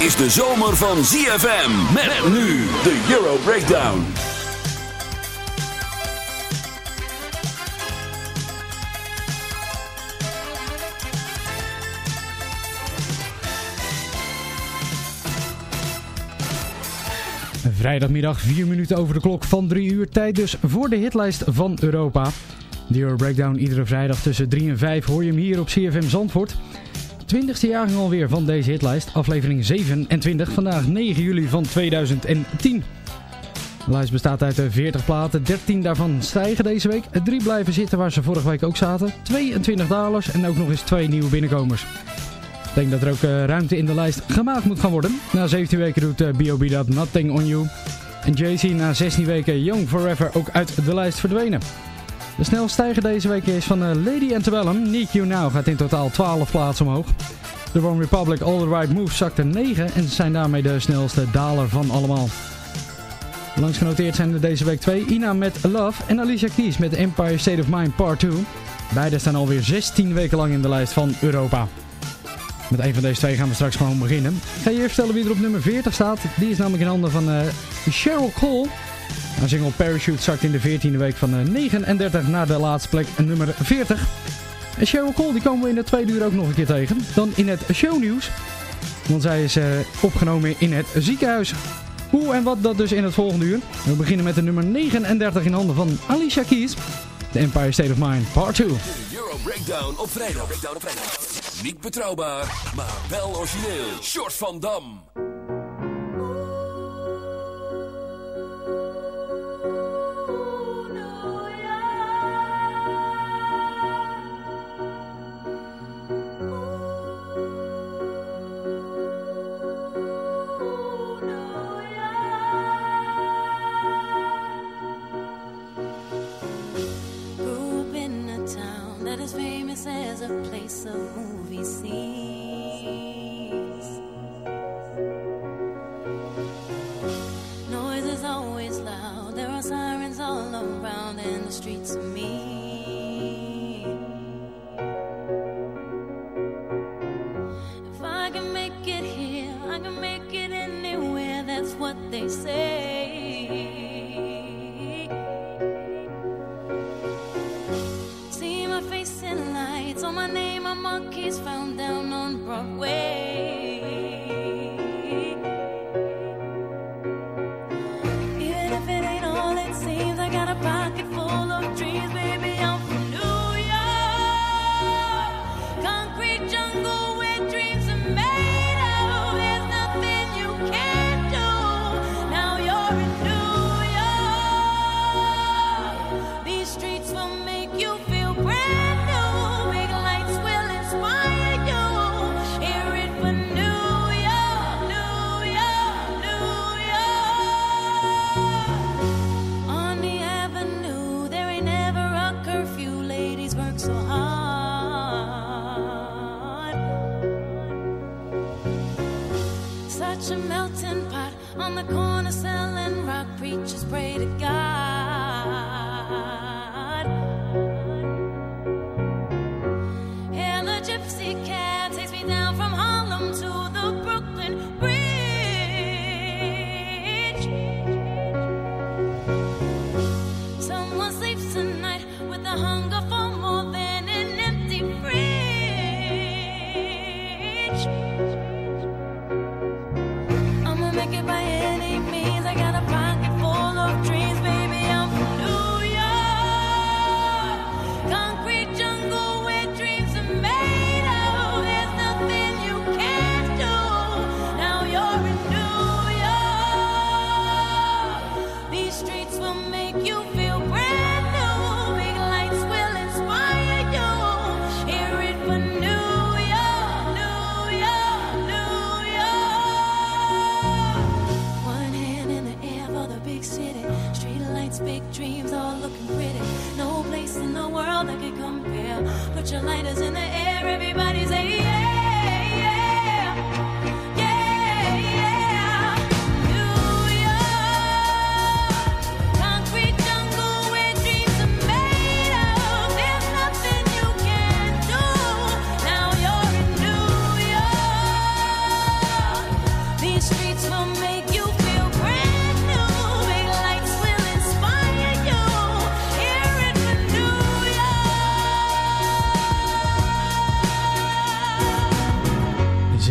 Is de zomer van ZFM. Met nu de Euro Breakdown. Vrijdagmiddag 4 minuten over de klok van 3 uur. Tijd dus voor de hitlijst van Europa. De Euro Breakdown iedere vrijdag tussen 3 en 5 hoor je hem hier op CFM Zandvoort. 20ste jaargang alweer van deze hitlijst. Aflevering 27. Vandaag 9 juli van 2010. De lijst bestaat uit 40 platen. 13 daarvan stijgen deze week. 3 blijven zitten waar ze vorige week ook zaten. 22 dalers en ook nog eens 2 nieuwe binnenkomers. Ik denk dat er ook uh, ruimte in de lijst gemaakt moet gaan worden. Na 17 weken doet B.O.B. dat Nothing On You. En Jay-Z na 16 weken Young Forever ook uit de lijst verdwenen. De snelste stijger deze week is van uh, Lady Antebellum. Need You Now gaat in totaal 12 plaatsen omhoog. De One Republic All The Right Moves zakte 9 en zijn daarmee de snelste daler van allemaal. Langs genoteerd zijn er deze week twee. Ina met Love en Alicia Keys met Empire State of Mind Part 2. Beide staan alweer 16 weken lang in de lijst van Europa. Met een van deze twee gaan we straks gewoon beginnen. Ik ga je eerst vertellen wie er op nummer 40 staat. Die is namelijk in handen van uh, Cheryl Cole. Haar single Parachute zakt in de 14e week van uh, 39 naar de laatste plek, nummer 40. En Cheryl Cole die komen we in de tweede uur ook nog een keer tegen. Dan in het shownieuws. Want zij is uh, opgenomen in het ziekenhuis. Hoe en wat dat dus in het volgende uur. We beginnen met de nummer 39 in handen van Alicia Keys. The Empire State of Mind, part 2. De Euro Breakdown op vrijdag. Breakdown op vrijdag. Niet betrouwbaar, maar wel origineel. Short van Dam.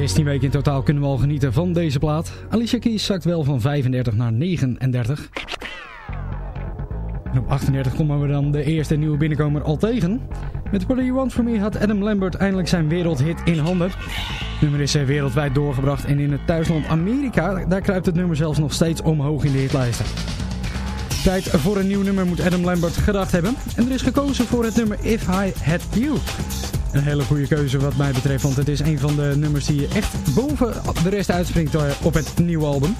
16 weken in totaal kunnen we al genieten van deze plaat. Alicia Keys zakt wel van 35 naar 39. En op 38 komen we dan de eerste nieuwe binnenkomer al tegen. Met What Do You Want From Me had Adam Lambert eindelijk zijn wereldhit in handen. Het nummer is eh, wereldwijd doorgebracht en in het thuisland Amerika, daar kruipt het nummer zelfs nog steeds omhoog in de hitlijsten. Tijd voor een nieuw nummer moet Adam Lambert gedacht hebben. En er is gekozen voor het nummer If I Had You. Een hele goede keuze wat mij betreft, want het is een van de nummers die echt boven de rest uitspringt eh, op het nieuwe album.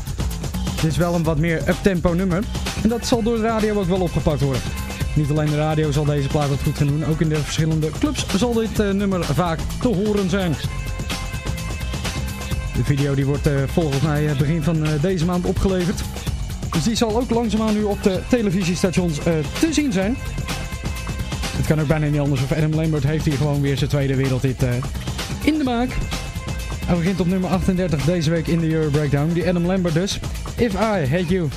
Het is wel een wat meer uptempo nummer. En dat zal door de radio ook wel opgepakt worden. Niet alleen de radio zal deze plaat het goed gaan doen, ook in de verschillende clubs zal dit eh, nummer vaak te horen zijn. De video die wordt eh, volgens mij begin van deze maand opgeleverd. Dus die zal ook langzaamaan nu op de televisiestations te zien zijn. Het kan ook bijna niet anders of Adam Lambert heeft hier gewoon weer zijn tweede wereldhit eh, in de maak. Hij begint op nummer 38 deze week in de Euro Breakdown. Die Adam Lambert dus. If I Had You.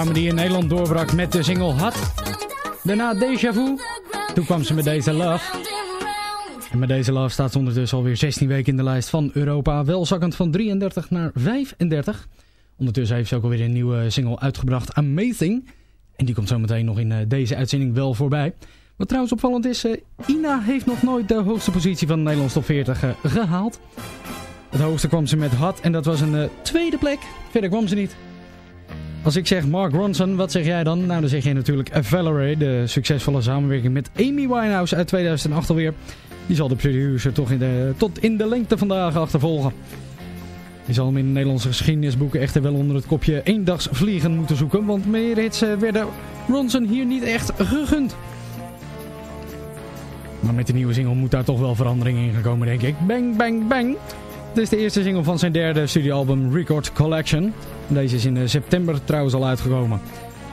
Dame die in Nederland doorbrak met de single Hot. Daarna Deja Vu. Toen kwam ze met deze Love. En met deze Love staat ze ondertussen alweer 16 weken in de lijst van Europa. Wel zakkend van 33 naar 35. Ondertussen heeft ze ook alweer een nieuwe single uitgebracht, Amazing. En die komt zometeen nog in eh, deze uitzending wel voorbij. Wat trouwens opvallend is, eh, Ina heeft nog nooit de hoogste positie van de Nederlandse top 40 eh, gehaald. Het hoogste kwam ze met Hot en dat was een tweede plek. Verder kwam ze niet. Als ik zeg Mark Ronson, wat zeg jij dan? Nou, dan zeg je natuurlijk Valerie, de succesvolle samenwerking met Amy Winehouse uit 2008 alweer. Die zal de producer toch in de, tot in de lengte vandaag achtervolgen. Je zal hem in de Nederlandse geschiedenisboeken echter wel onder het kopje eendagsvliegen moeten zoeken, want meer hits eh, werden Ronson hier niet echt gegund. Maar met de nieuwe single moet daar toch wel verandering in gaan komen, denk ik. Bang, bang, bang. Dit is de eerste single van zijn derde studioalbum Record Collection. Deze is in eh, september trouwens al uitgekomen.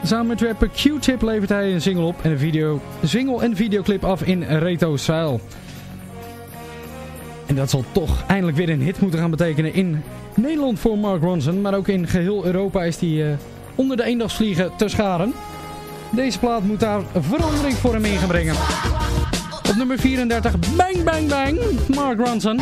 Samen met rapper Q-Tip levert hij een single op en een video, single en videoclip af in retro-stijl. En dat zal toch eindelijk weer een hit moeten gaan betekenen in Nederland voor Mark Ronson. Maar ook in geheel Europa is hij eh, onder de eendagsvliegen te scharen. Deze plaat moet daar verandering voor hem in gaan brengen. Op nummer 34, bang bang bang, Mark Ronson.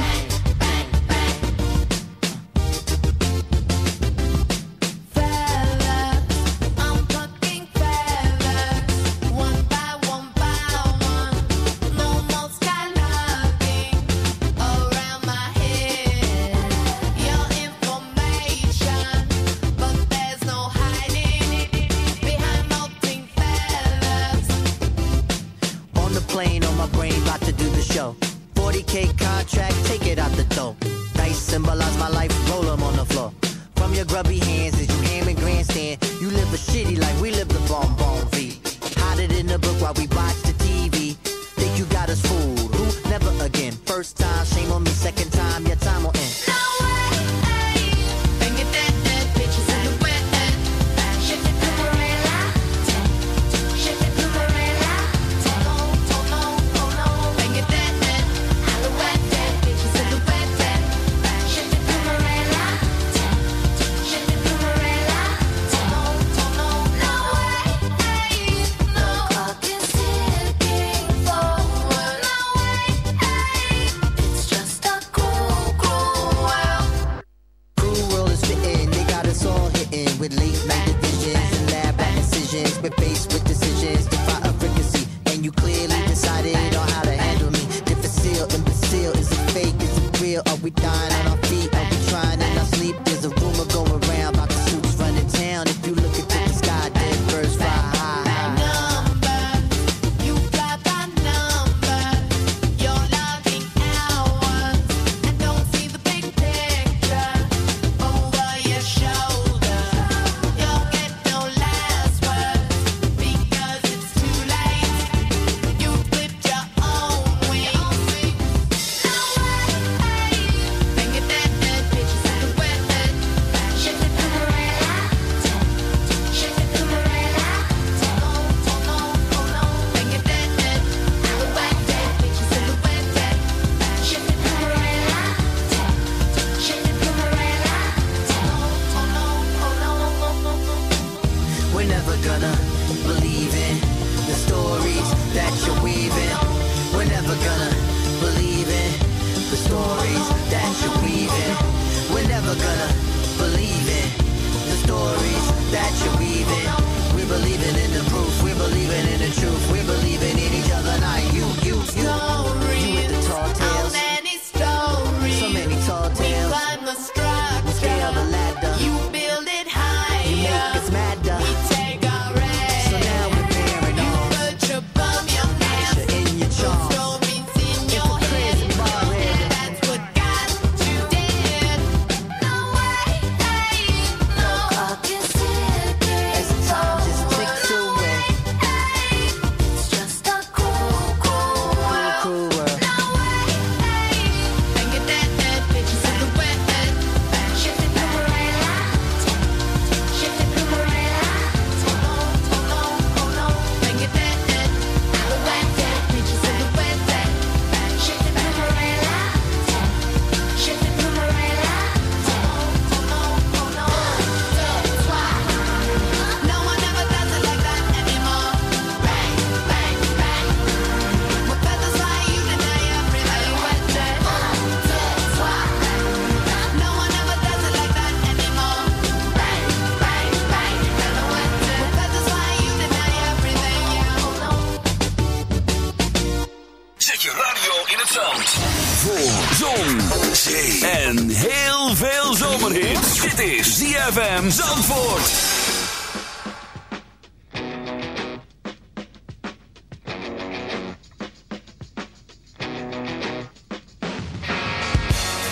Zon, zee en heel veel zomerhit. Dit is ZFM Zandvoort.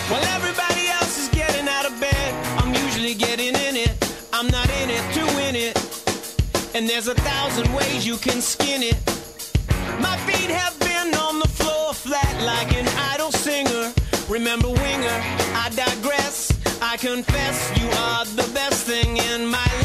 Well, everybody else is getting out of bed. I'm usually getting in it. I'm not in it to win it. And there's a thousand ways you can skin it. My feet have been on the floor flat like Remember winger, I digress. I confess you are the best thing in my life.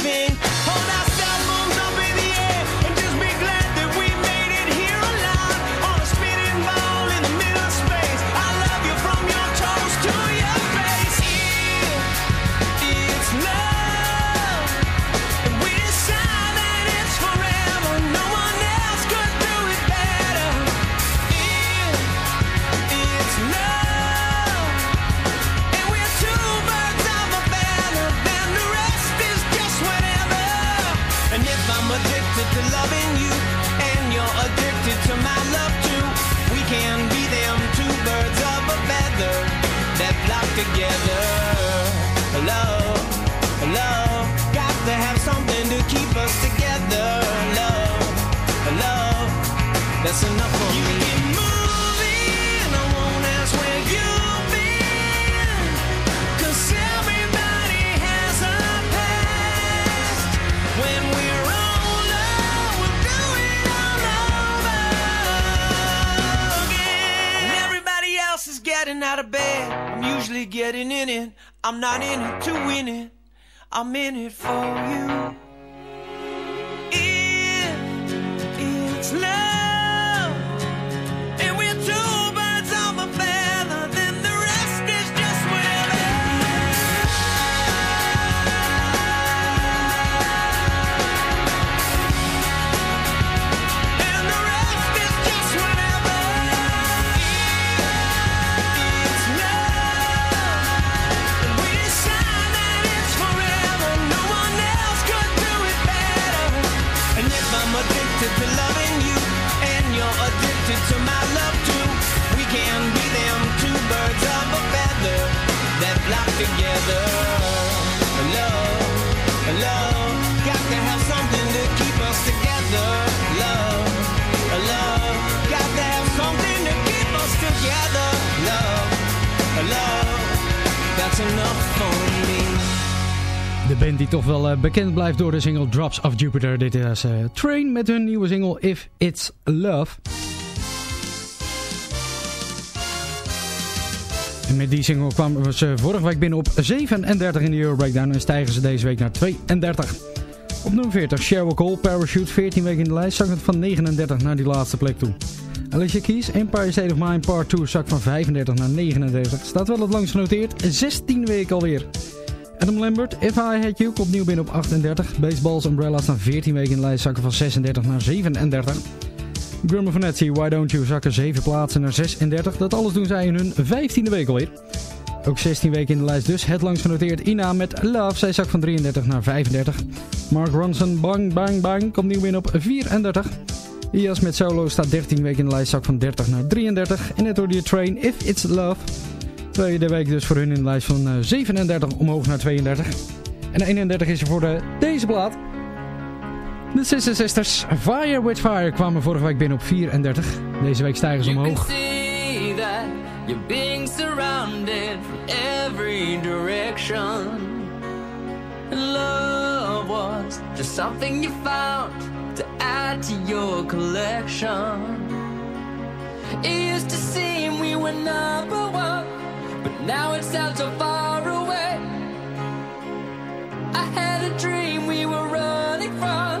I'm in it for De band die toch wel eh, bekend blijft door de single Drops of Jupiter. Dit is eh, Train met hun nieuwe single If It's Love. En met die single kwamen ze vorige week binnen op 37 in de Euro Breakdown en stijgen ze deze week naar 32. Op nummer 40 Sheryl Cole, Parachute, 14 weken in de lijst, zakt het van 39 naar die laatste plek toe. Alicia Keys, Empire State of Mind Part 2, zakt van 35 naar 39. Staat wel het langst genoteerd, 16 weken alweer. Adam Lambert, If I Had You, komt nieuw binnen op 38. Baseballs Umbrella staan 14 weken in de lijst, zakken van 36 naar 37. Etsy, Why Don't You, zakken 7 plaatsen naar 36. Dat alles doen zij in hun 15e week alweer. Ook 16 weken in de lijst dus. Het langst genoteerd Ina met Love. Zij zakt van 33 naar 35. Mark Ronson, Bang Bang Bang, komt nieuw binnen op 34. Ias met Solo staat 13 weken in de lijst, zak van 30 naar 33. En net door die Train, If It's Love. Tweede week dus voor hun in de lijst van eh, 37 omhoog naar 32. En 31 is er voor de, deze plaat. De Sister Sisters, Fire With Fire, kwamen vorige week binnen op 34. Deze week stijgen ze omhoog. you're being surrounded from every direction. Love was just something you found to add to your collection. It used to seem we were number one, but now it sounds so far away. I had a dream we were running from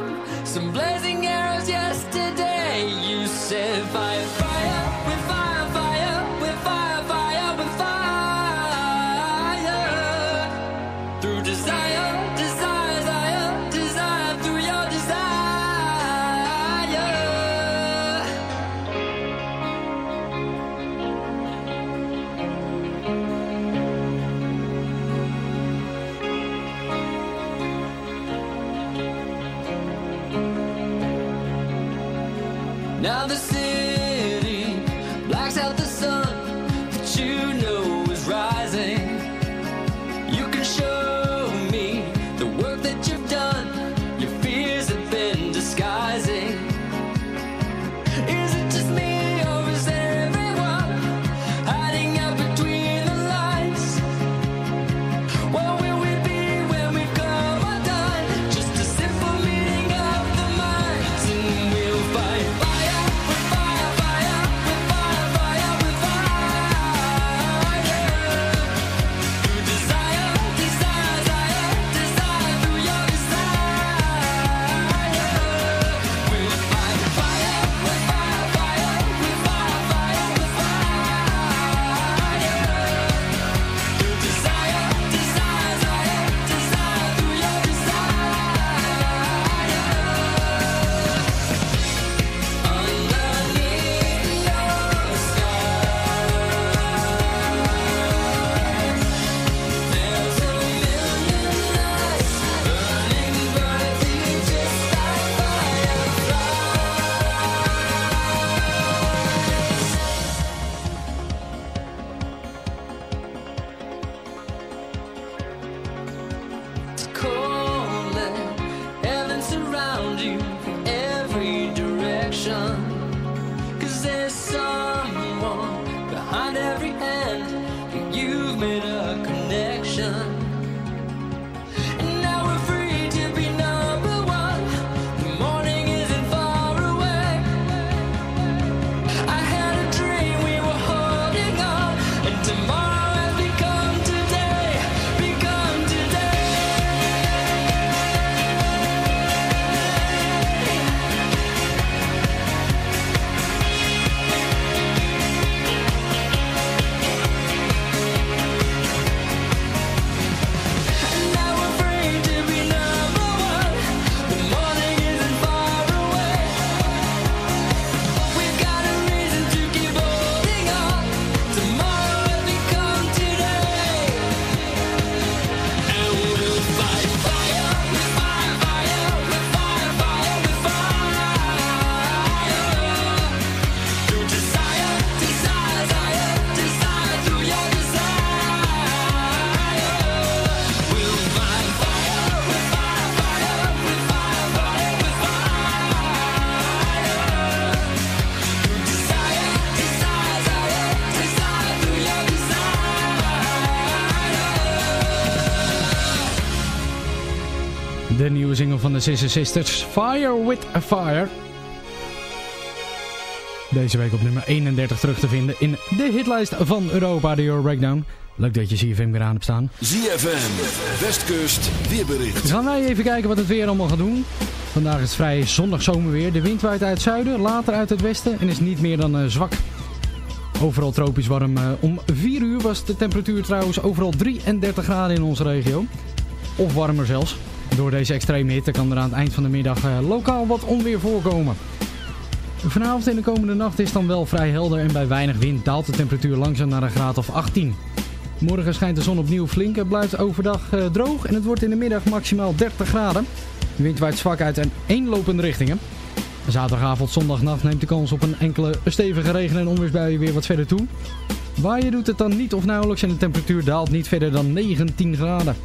Cause there's someone de Sister Sisters, Fire with a Fire. Deze week op nummer 31 terug te vinden in de hitlijst van Europa, de Euro Breakdown. Leuk dat je CFM weer aan hebt staan. ZFM, Westkust, weerbericht. Dan gaan wij even kijken wat het weer allemaal gaat doen. Vandaag is het vrij zonnig zomerweer. De wind waait uit het zuiden, later uit het westen en is niet meer dan eh, zwak. Overal tropisch warm. Eh, om 4 uur was de temperatuur trouwens overal 33 graden in onze regio. Of warmer zelfs. Door deze extreme hitte kan er aan het eind van de middag eh, lokaal wat onweer voorkomen. Vanavond en de komende nacht is dan wel vrij helder en bij weinig wind daalt de temperatuur langzaam naar een graad of 18. Morgen schijnt de zon opnieuw flink. Het blijft overdag eh, droog en het wordt in de middag maximaal 30 graden. De wind waait zwak uit en eenlopende richtingen. Zaterdagavond, zondagnacht neemt de kans op een enkele stevige regen- en onweersbuien weer wat verder toe. Waaien doet het dan niet of nauwelijks en de temperatuur daalt niet verder dan 19 graden.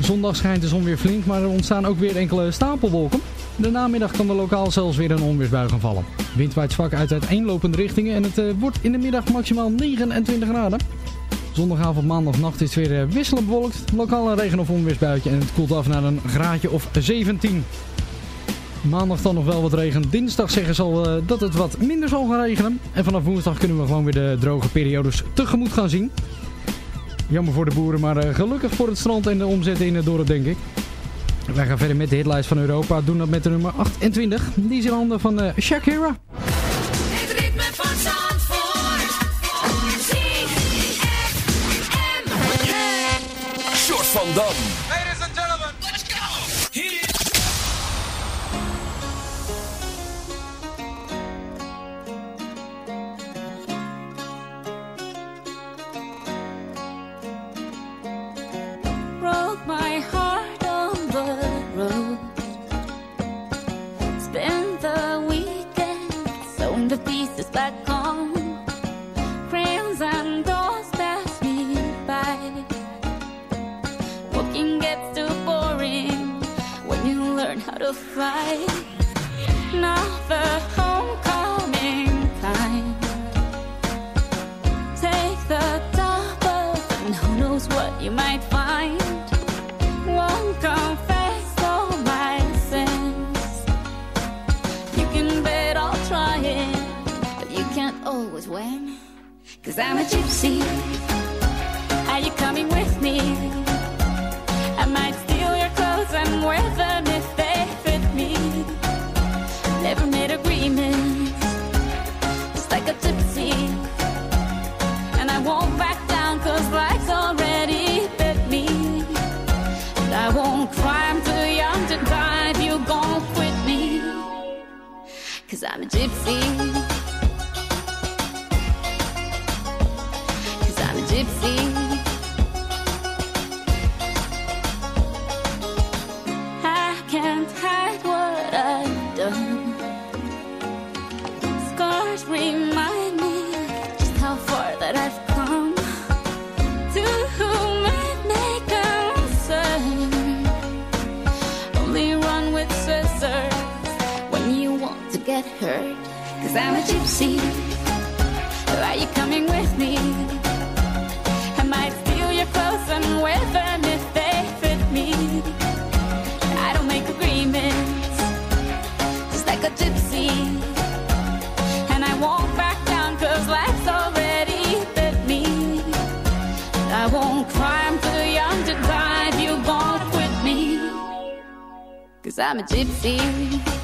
Zondag schijnt de zon weer flink, maar er ontstaan ook weer enkele stapelwolken. De namiddag kan er lokaal zelfs weer een onweersbui gaan vallen. Wind waait zwak uit uiteenlopende richtingen en het eh, wordt in de middag maximaal 29 graden. Zondagavond, maandag, nacht is het weer eh, wisselend bewolkt. Lokaal een regen- of onweersbuitje en het koelt af naar een graadje of 17. Maandag dan nog wel wat regen. Dinsdag zeggen ze al eh, dat het wat minder zal gaan regenen. En vanaf woensdag kunnen we gewoon weer de droge periodes tegemoet gaan zien. Jammer voor de boeren, maar eh, gelukkig voor het strand en de omzet in het dorp, denk ik. Wij gaan verder met de hitlijst van Europa. Doen dat met de nummer 28. Die is in handen van eh, Shakira. Het ritme van Zandvoort. Short van Dam. Pieces back on. Crayons and doors pass me by. Walking gets too boring when you learn how to fly. Now the homecoming time. Take the double, and who knows what you might find. Cause I'm a gypsy. Are you coming with me? I might steal your clothes and wear them if they fit me. Never made agreements, just like a gypsy. And I won't back down cause life's already bit me. And I won't cry, I'm too young to die if you gon' quit me. Cause I'm a gypsy. I'm a gypsy. Are you coming with me? I might steal your clothes and wear them if they fit me. I don't make agreements, just like a gypsy. And I won't back down cause life's already bit me. I won't cry, I'm too young to die if you gon' quit me. Cause I'm a gypsy.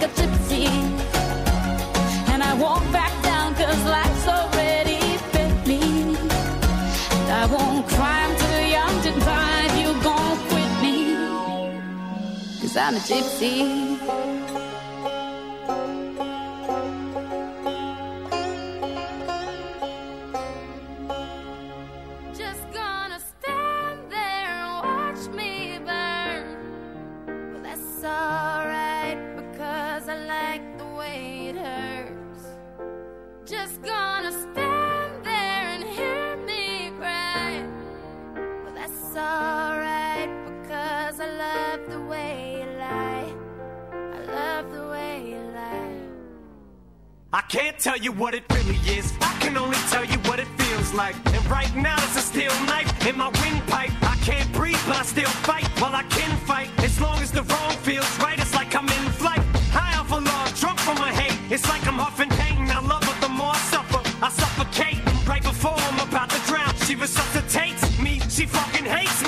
like a gypsy. And I won't back down cause life's already bit me. And I won't cry, I'm too young to die if you gon' quit me. Cause I'm a gypsy. I can't tell you what it really is. I can only tell you what it feels like. And right now it's a steel knife in my windpipe. I can't breathe, but I still fight. Well, I can fight as long as the wrong feels right. It's like I'm in flight. High off a love, drunk from my hate. It's like I'm huffing pain. I love her the more I suffer. I suffocate right before I'm about to drown. She resuscitates me. She fucking hates me,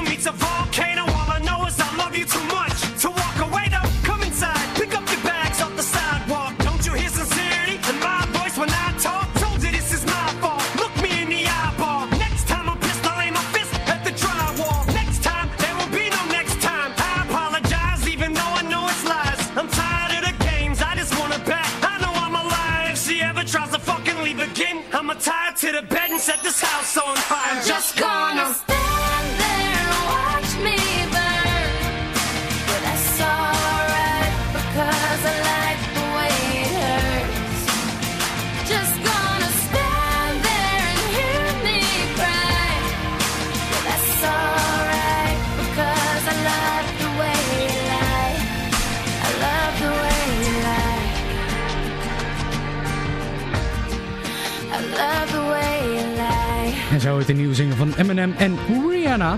Eminem en Rihanna.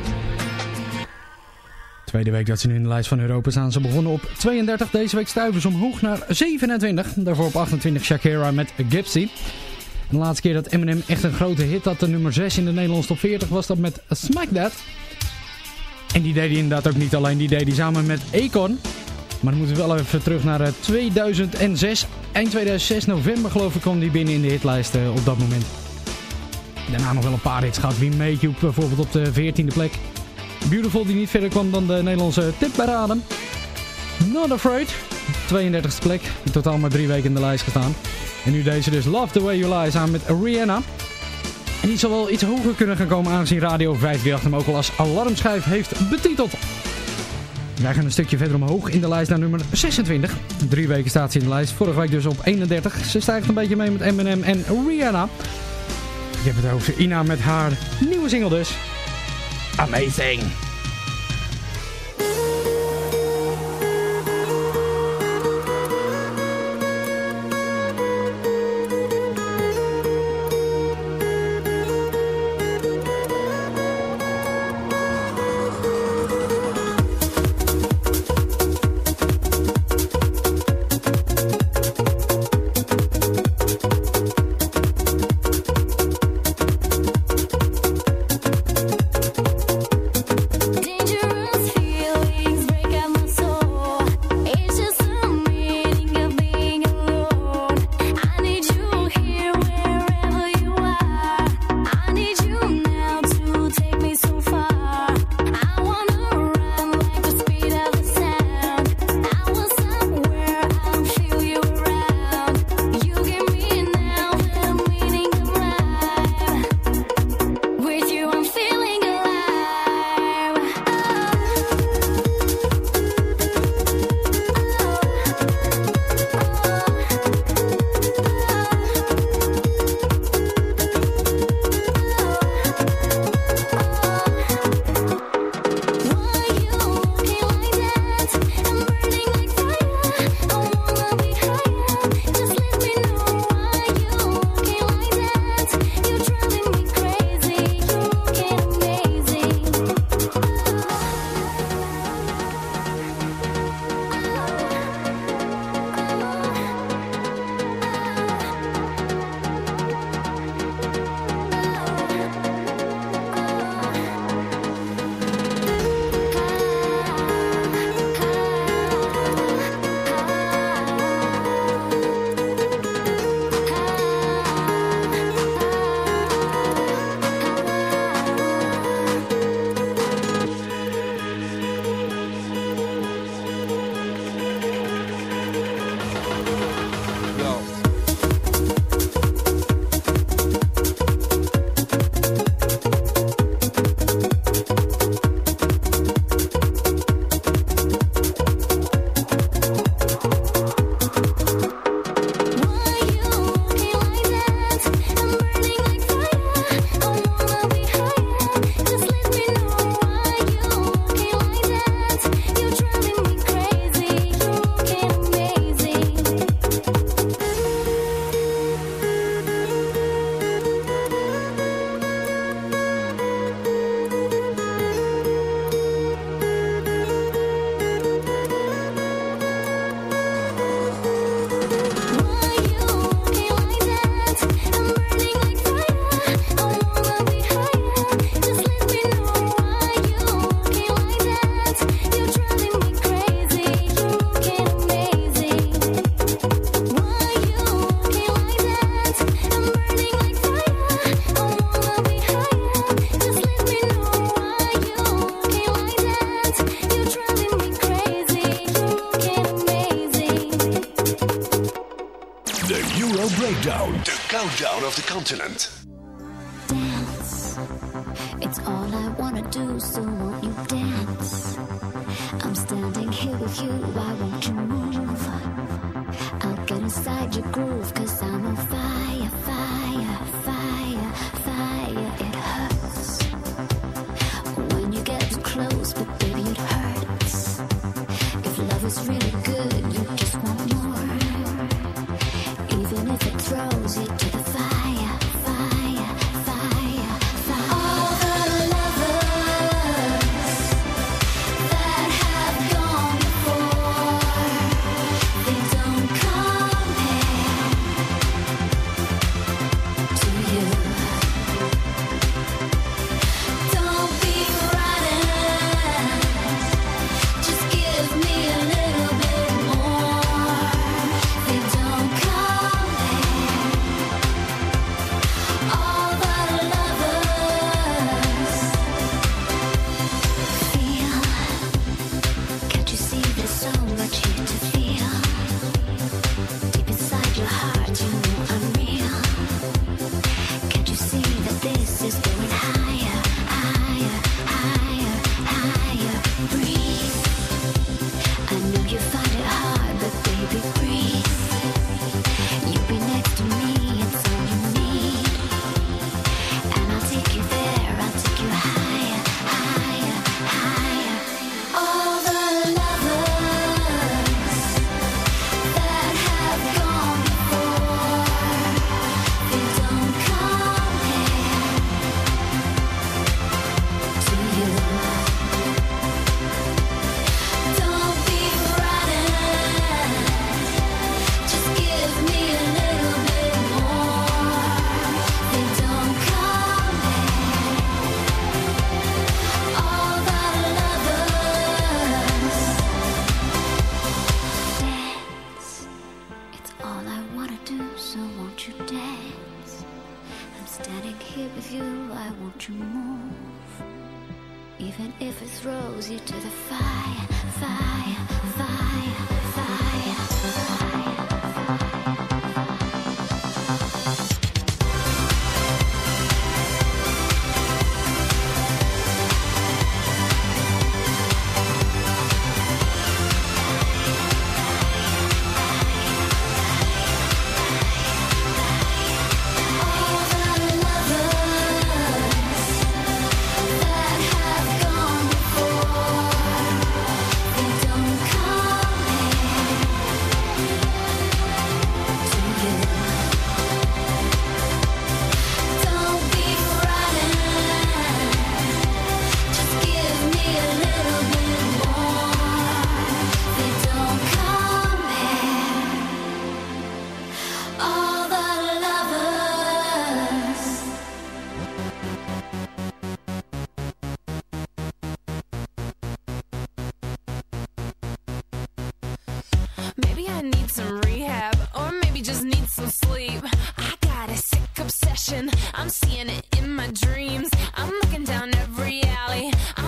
Tweede week dat ze nu in de lijst van Europa staan. Ze begonnen op 32. Deze week stuiven ze omhoog naar 27. Daarvoor op 28 Shakira met Gypsy. De laatste keer dat Eminem echt een grote hit had, de nummer 6 in de Nederlandse top 40, was dat met Smack That. En die deed hij inderdaad ook niet alleen, die deed hij samen met Akon. Maar dan moeten we wel even terug naar eh, 2006. Eind 2006, november geloof ik, kwam die binnen in de hitlijst eh, op dat moment. Daarna nog wel een paar hits gehad. Wie You bijvoorbeeld op de 14e plek. Beautiful die niet verder kwam dan de Nederlandse tipparade. Not Afraid, 32e plek. In totaal maar drie weken in de lijst gestaan. En nu deze dus Love The Way You Lie samen met Rihanna. En die zal wel iets hoger kunnen gaan komen aangezien Radio 538 hem ook al als alarmschijf heeft betiteld. Wij gaan een stukje verder omhoog in de lijst naar nummer 26. Drie weken staat ze in de lijst. Vorige week dus op 31. Ze stijgt een beetje mee met Eminem en Rihanna. Je hebt het over Ina met haar nieuwe single dus. Amazing! Down of the continent. in my dreams. I'm looking down every alley. I'm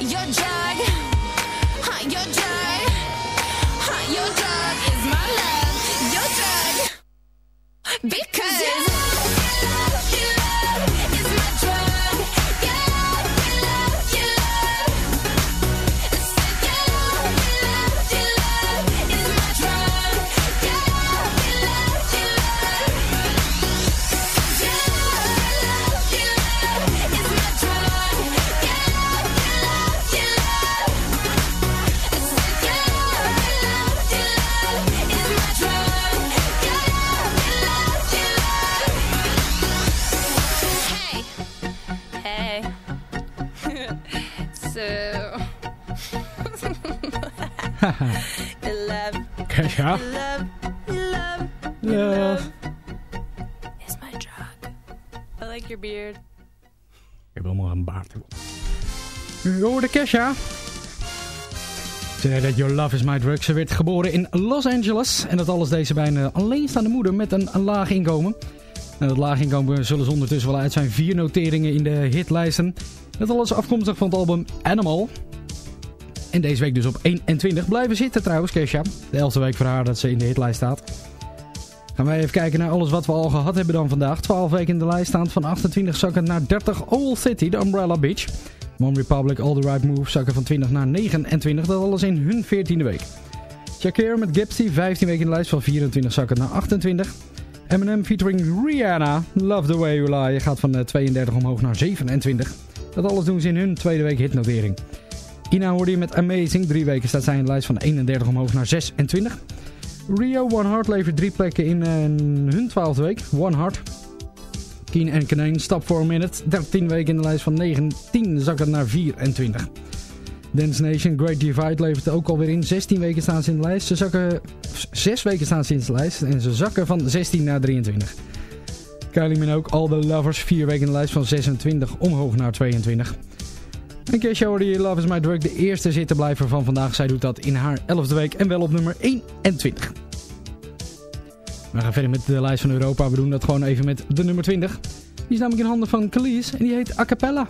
your jug. Kesha. Today That Your Love Is My Drug. Ze werd geboren in Los Angeles. En dat alles deze bijna eh, alleenstaande moeder met een, laag inkomen. En dat laag inkomen zullen ze ondertussen wel uit zijn vier noteringen in de hitlijsten. Dat alles afkomstig van het album Animal. En deze week dus op 21 blijven zitten trouwens, Kesha. De elfde week voor haar dat ze in de hitlijst staat. Gaan wij even kijken naar alles wat we al gehad hebben dan vandaag. 12 weken in de lijst staan van 28 zakken naar 30 Old City, de Umbrella Beach. One Republic, All The Right Move zakken van 20 naar 29, dat alles in hun 14e week. Shakira met Gypsy, 15 weken in de lijst van 24 zakken naar 28. Eminem featuring Rihanna, Love The Way You Lie, gaat van eh, 32 omhoog naar 27. Dat alles doen ze in hun tweede week hitnotering. Ina hoorde je met Amazing, 3 weken staat zij in de lijst van 31 omhoog naar 26. Rio One Heart levert drie plekken in eh, hun twaalfde week, One Heart en Kaneen. Stap voor een minute. 13 weken in de lijst van 19 zakken naar 24. Dance Nation Great Divide levert ook alweer in. 16 weken staan ze in de lijst. Ze zakken, 6 weken staan ze in de lijst en ze zakken van 16 naar 23. Kylie Minogue All The Lovers 4 weken in de lijst van 26 omhoog naar 22. En Kesha hoorde Love Is My Drug de eerste zittenblijver van vandaag. Zij doet dat in haar 11e week en wel op nummer 21. We gaan verder met de lijst van Europa. We doen dat gewoon even met de nummer 20. Die is namelijk in handen van Khalees en die heet Acapella.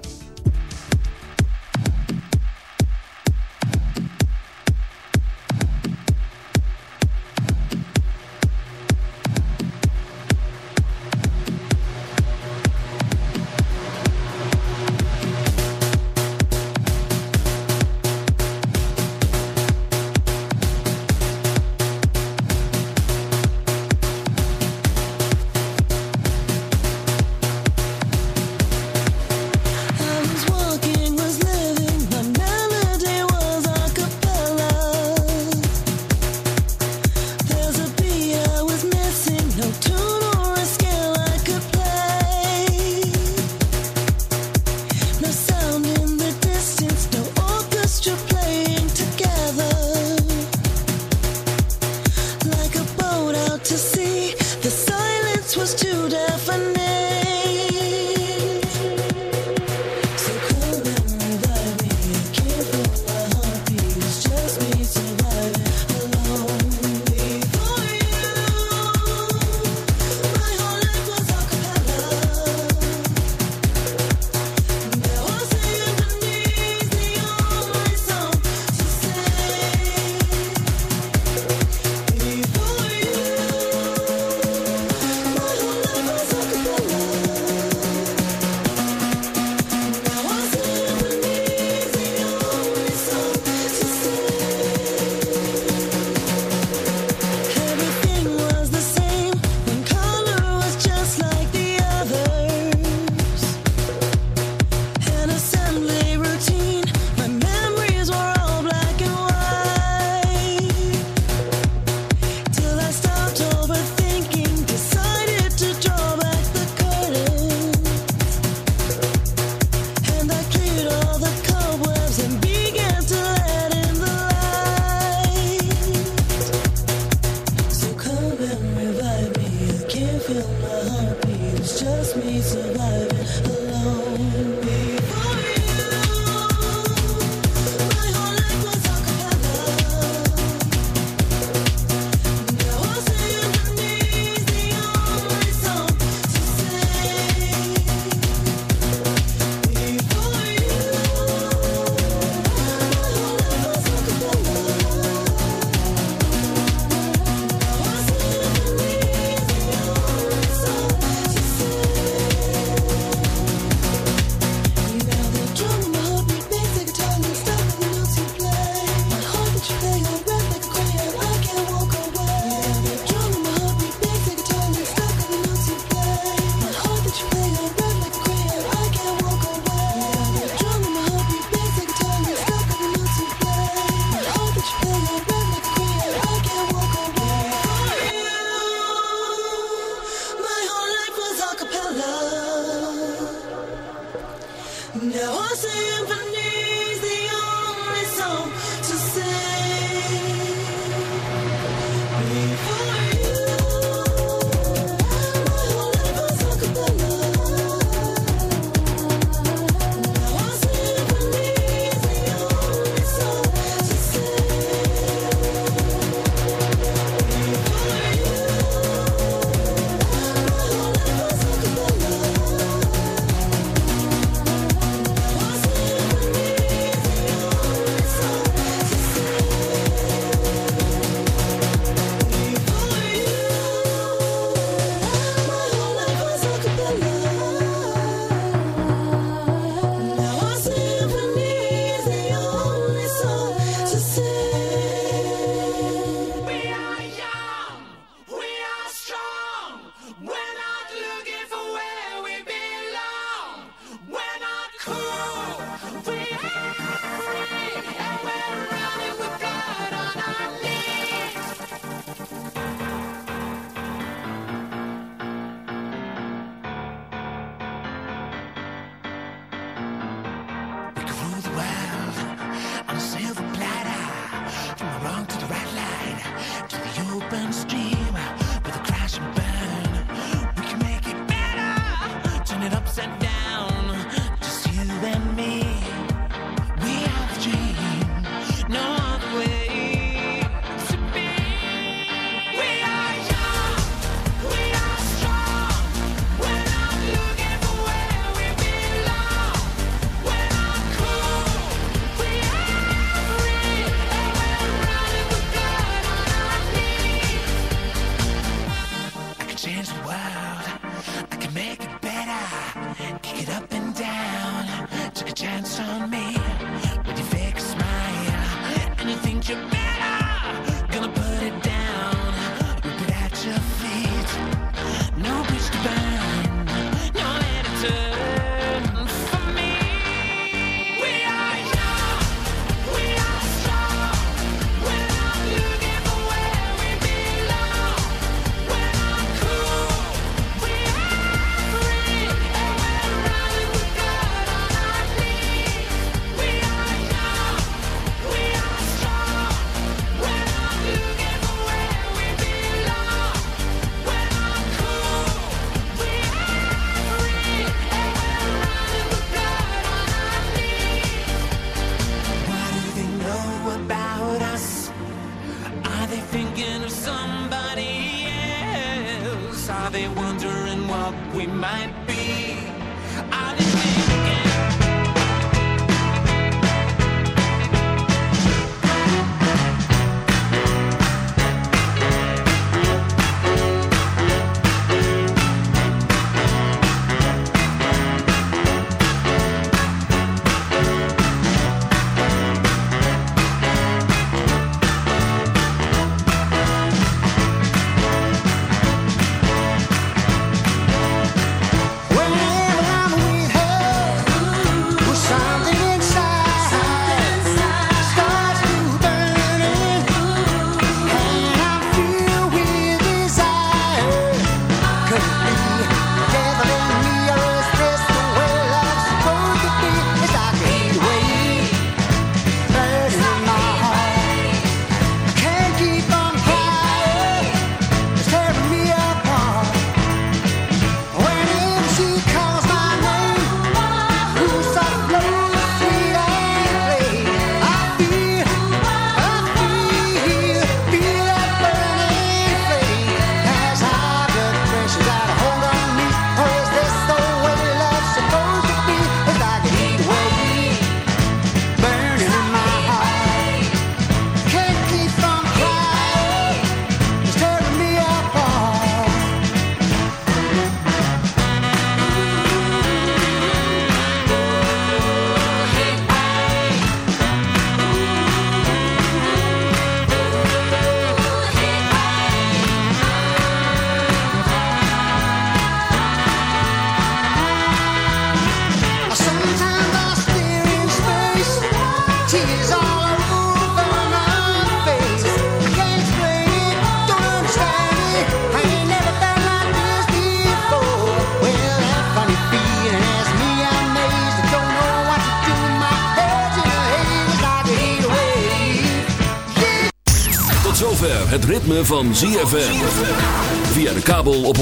Ritme van ZFM. Via de kabel op 104.5.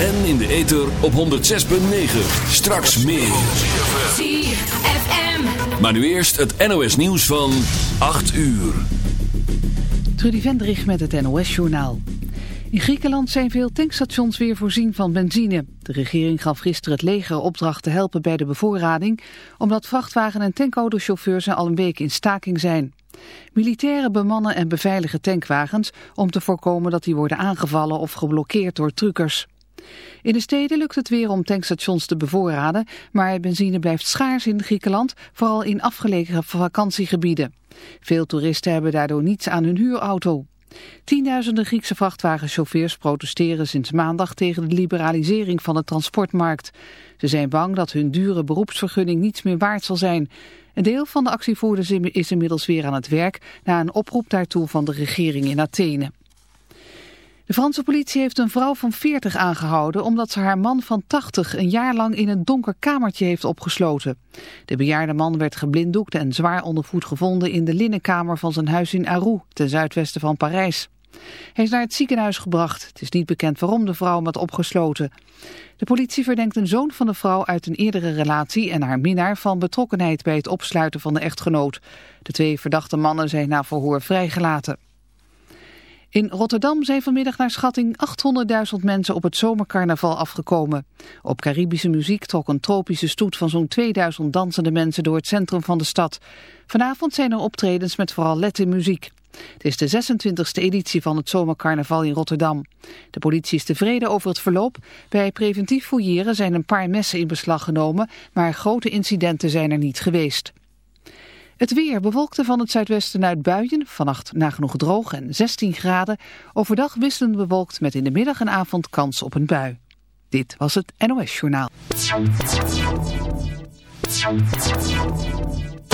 En in de ether op 106.9. Straks meer. ZFM. Maar nu eerst het NOS nieuws van 8 uur. Trudy Vendrich met het NOS-journaal. In Griekenland zijn veel tankstations weer voorzien van benzine. De regering gaf gisteren het leger opdracht te helpen bij de bevoorrading... omdat vrachtwagen- en tankautochauffeurs al een week in staking zijn. Militairen bemannen en beveiligen tankwagens... om te voorkomen dat die worden aangevallen of geblokkeerd door truckers. In de steden lukt het weer om tankstations te bevoorraden... maar benzine blijft schaars in Griekenland, vooral in afgelegen vakantiegebieden. Veel toeristen hebben daardoor niets aan hun huurauto. Tienduizenden Griekse vrachtwagenchauffeurs protesteren sinds maandag tegen de liberalisering van de transportmarkt. Ze zijn bang dat hun dure beroepsvergunning niets meer waard zal zijn. Een deel van de actievoerders is inmiddels weer aan het werk na een oproep daartoe van de regering in Athene. De Franse politie heeft een vrouw van 40 aangehouden omdat ze haar man van 80 een jaar lang in een donker kamertje heeft opgesloten. De bejaarde man werd geblinddoekt en zwaar ondervoed gevonden in de linnenkamer van zijn huis in Arroux, ten zuidwesten van Parijs. Hij is naar het ziekenhuis gebracht. Het is niet bekend waarom de vrouw hem had opgesloten. De politie verdenkt een zoon van de vrouw uit een eerdere relatie en haar minnaar van betrokkenheid bij het opsluiten van de echtgenoot. De twee verdachte mannen zijn na verhoor vrijgelaten. In Rotterdam zijn vanmiddag naar schatting 800.000 mensen op het zomercarnaval afgekomen. Op Caribische muziek trok een tropische stoet van zo'n 2000 dansende mensen door het centrum van de stad. Vanavond zijn er optredens met vooral Latin muziek. Het is de 26e editie van het zomercarnaval in Rotterdam. De politie is tevreden over het verloop. Bij preventief fouilleren zijn een paar messen in beslag genomen, maar grote incidenten zijn er niet geweest. Het weer bewolkte van het zuidwesten uit buien, vannacht nagenoeg droog en 16 graden. Overdag wisselend bewolkt met in de middag en avond kans op een bui. Dit was het NOS Journaal.